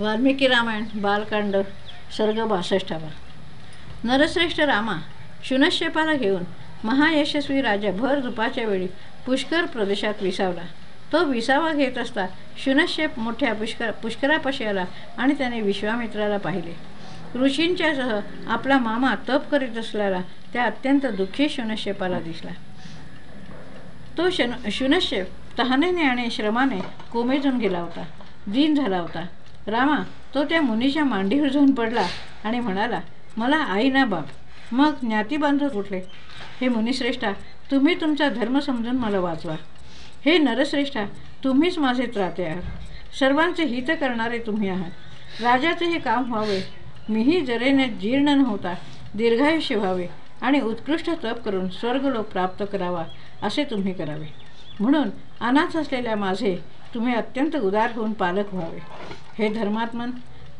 वाल्मिकी रामायण बालकांड सर्ग बासष्टावा. नरश्रेष्ठ रामा शुनश्यपाला घेऊन महायशस्वी राजा भर दुपाच्या वेळी पुष्कर प्रदेशात विसावला. तो विसावा घेत असता शुनश्यप मोठ्या पुष्कर पुष्करापाशी आला आणि त्याने विश्वामित्राला पाहिले. ऋषींच्यासह आपला मामा तप करीत असलेला त्या अत्यंत दुःखी शुनश्यपाला दिसला. तो शन शुनश्यप तहानेने आणि श्रमाने कोमेजून गेला होता. दीन झाला होता. रामा तो त्या मुनीच्या मांडीवर जाऊन पडला आणि म्हणाला मला आई ना बाप. मग ज्ञातीबांधव कुठले? हे मुनिश्रेष्ठा तुम्ही तुमचा धर्म समजून मला वाचवा. हे नरश्रेष्ठा तुम्हीच माझे त्राते आहात. सर्वांचे हित करणारे तुम्ही आहात. राजाचे हे काम व्हावे. मीही जरेने जीर्ण न होता दीर्घायुष्य व्हावे आणि उत्कृष्ट तप करून स्वर्गलोक प्राप्त करावा असे तुम्ही करावे. म्हणून अनाथ असलेल्या माझे तुम्ही अत्यंत उदार होऊन पालक व्हावे. हे धर्मात्मन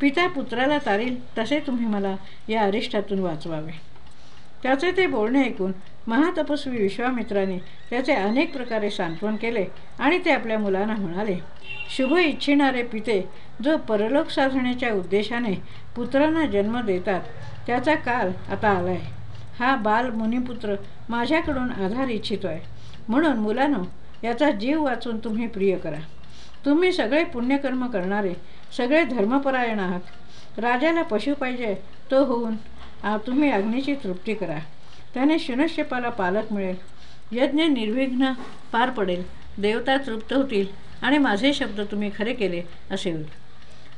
पिता पुत्राला तारील तसे तुम्ही मला या अरिष्टातून वाचवावे. त्याचे ते बोलणे ऐकून महातपस्वी विश्वामित्राने त्याचे अनेक प्रकारे सांत्वन केले आणि ते आपल्या मुलांना म्हणाले शुभ इच्छिणारे पिते जो परलोक साधण्याच्या उद्देशाने पुत्रांना जन्म देतात त्याचा काल आता आला आहे हा बाल मुनिपुत्र माझ्याकडून आधार इच्छितो आहे म्हणून मुलांनो याचा जीव वाचून तुम्ही प्रिय करा. तुम्ही सगळे पुण्यकर्म करणारे सगळे धर्मपरायण आहात. राजाला पशु पाहिजे तो होऊन तुम्ही अग्नीची तृप्ती करा. त्याने शुनश्यपाला पालक मिळेल. यज्ञ निर्विघ्न पार पडेल. देवता तृप्त होतील आणि माझे शब्द तुम्ही खरे केले असे होईल.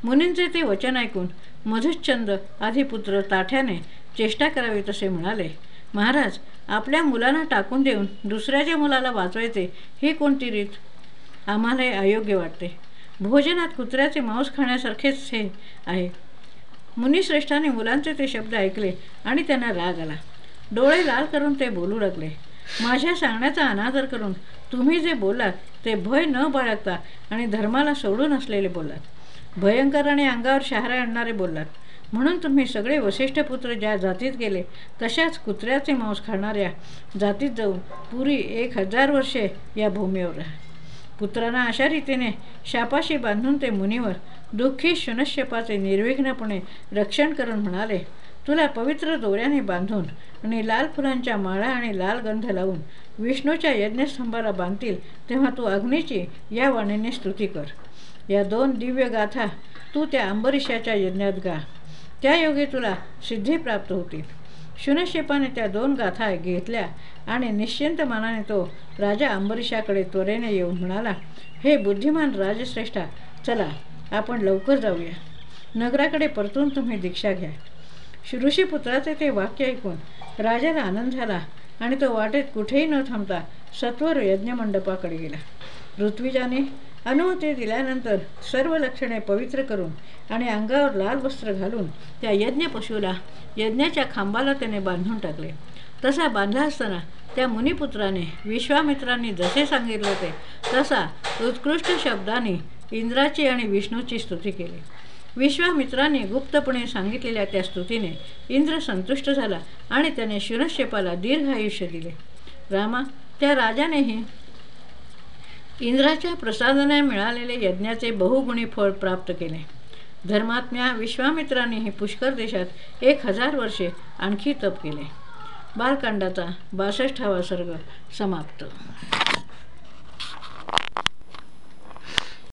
मुनींचे ते वचन ऐकून मधुश्चंद आधिपुत्र ताठ्याने चेष्टा करावी तसे म्हणाले महाराज आपल्या मुलांना टाकून देऊन दुसऱ्याच्या मुलाला वाचवायचे ही कोणती रीत? आम्हाला अयोग्य वाटते. भोजनात कुत्र्याचे मांस खाण्यासारखेच हे आहे. मुनिश्रेष्ठाने मुलांचे ते शब्द ऐकले आणि त्यांना राग आला. डोळे लाल करून ते बोलू लागले. माझ्या सांगण्याचा अनादर करून तुम्ही जे बोलात ते भय न बाळगता आणि धर्माला सोडून असलेले बोलात भयंकर आणि अंगावर शहारा आणणारे बोललात. म्हणून तुम्ही सगळे वसिष्ठपुत्र ज्या जातीत गेले तशाच कुत्र्याचे मांस खाणाऱ्या जातीत जाऊन पुरी एक हजार वर्षे या भूमीवर राहा. पुत्रांना अशा रीतीने शापाशी बांधून ते मुनीवर दुःखी शुनश्यपाचे निर्विघ्नपणे रक्षण करून म्हणाले तुला पवित्र दोऱ्याने बांधून आणि लाल फुलांच्या माळा आणि लाल गंध लावून विष्णूच्या यज्ञस्तंभाला बांधतील तेव्हा तू अग्नीची या वाणीने स्तुती कर. या दोन दिव्य गाथा तू त्या अंबरीशाच्या यज्ञात गा. त्या योगे तुला सिद्धी प्राप्त होतील. शुनशेपाने त्या दोन गाथा घेतल्या आणि निश्चिंत मनाने तो राजा अंबरीशाकडे त्वरेने येऊन म्हणाला हे बुद्धिमान राजश्रेष्ठा चला आपण लवकर जाऊया. नगराकडे परतून तुम्ही दीक्षा घ्या. ऋषीपुत्राचे ते वाक्य ऐकून राजाला आनंद झाला आणि तो वाटेत कुठेही न थांबता सत्वर यज्ञमंडपाकडे गेला. ऋत्विजाने अनुमती दिल्यानंतर सर्व लक्षणे पवित्र करून आणि अंगावर लाल वस्त्र घालून त्या यज्ञ पशूला यज्ञाच्या खांबाला त्याने बांधून टाकले. तसा बांधला असताना त्या मुनिपुत्राने विश्वामित्रांनी जसे सांगितले होते तसा उत्कृष्ट शब्दाने इंद्राची आणि विष्णूची स्तुती केली. विश्वामित्राने गुप्तपणे सांगितलेल्या त्या स्तुतीने इंद्र संतुष्ट झाला आणि त्याने शिरक्षेपाला दीर्घ आयुष्य दिले. रामा त्या राजानेही इंद्राच्या प्रसादने मिळालेले यज्ञाचे बहुगुणी फळ प्राप्त केले. धर्मात्म्या विश्वामित्रांनीही पुष्कर देशात एक हजार वर्षे आणखी तप केले. बालकांडाचा बासष्टावा सर्ग समाप्त.